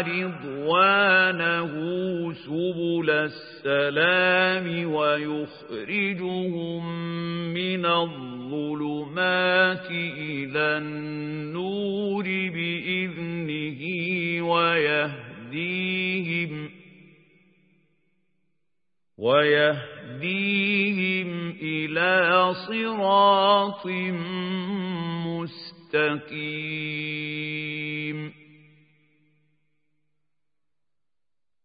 رضوانه سبل السلام ويخرجهم من الظلمات إلى النور بإذنه ويهديهم ويهديهم إلى صراط مستقيم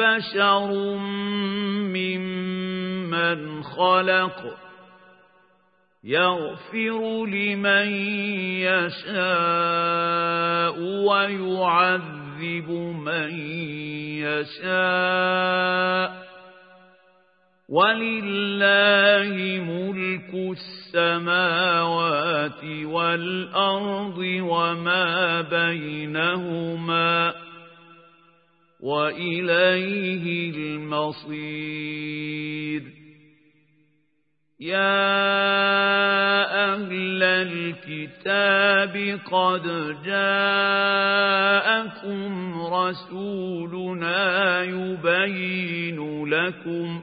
بشر ممن خلق يغفر لمن يشاء ويعذب من يشاء ولله ملك السماوات والأرض وما بينهما وإليه المصير. يا أهل الكتاب قد جاءكم رسولنا يبين لكم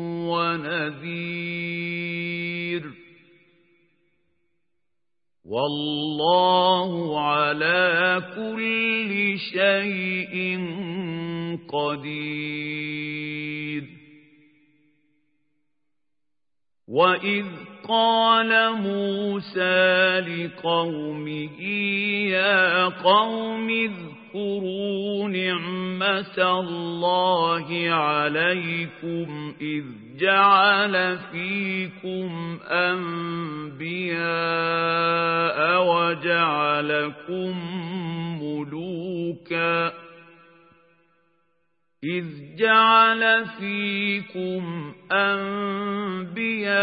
ونذير. والله على كل شيء قدير. وإذ قال موسى لقومه يا قوم اذكروا نعمة الله عليكم إذ جعل فيكم أنبياء وجعلكم ملوكا إذ جعل فيكم أنبياء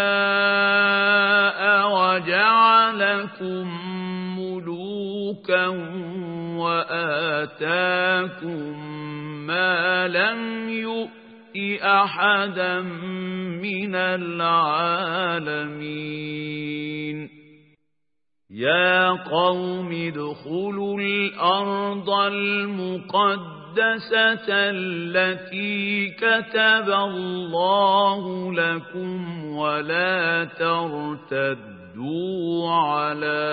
وجعلكم ملوكا وآتاكم ما لم أحدا من العالمين يا قوم ادخلوا الأرض المقدسة التي كتب الله لكم ولا ترتدوا على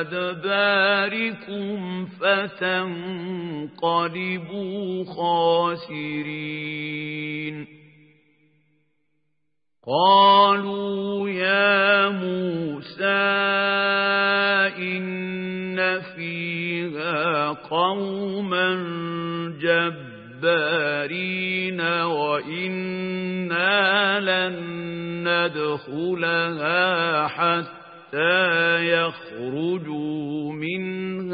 أدباركم فتنقلبوا خاسرين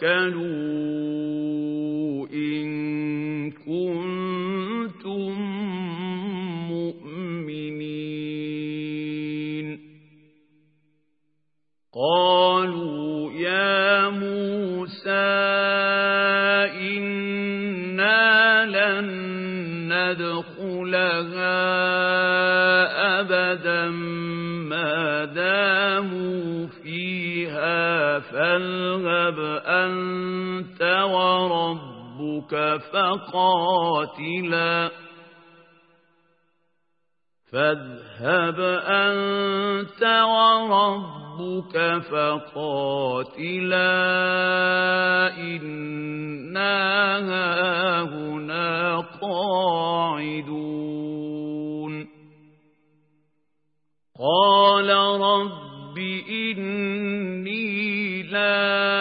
فتوكلوا إن كنتم مؤمنين. قالوا يا موسى إنا لن ندخلها أبدا. ما داموا فيها فاذهب أنت وربك فقاتلا. فاذهب أنت وربك فقاتلا. إنا هاهنا قاعدون. قال رب إني لا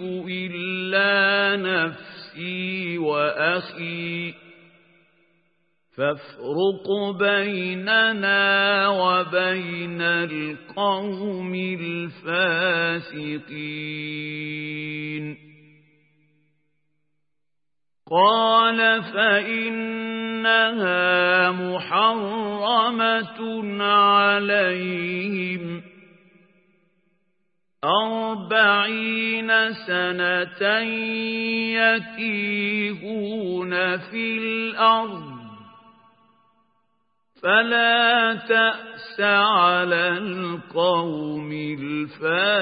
أملك إلا نفسي وأخي فافرق بيننا وبين القوم الفاسقين قال فإنها محرمة عليهم أربعين سنة يتيهون في الأرض. فلا تأس على القوم الفاسقين.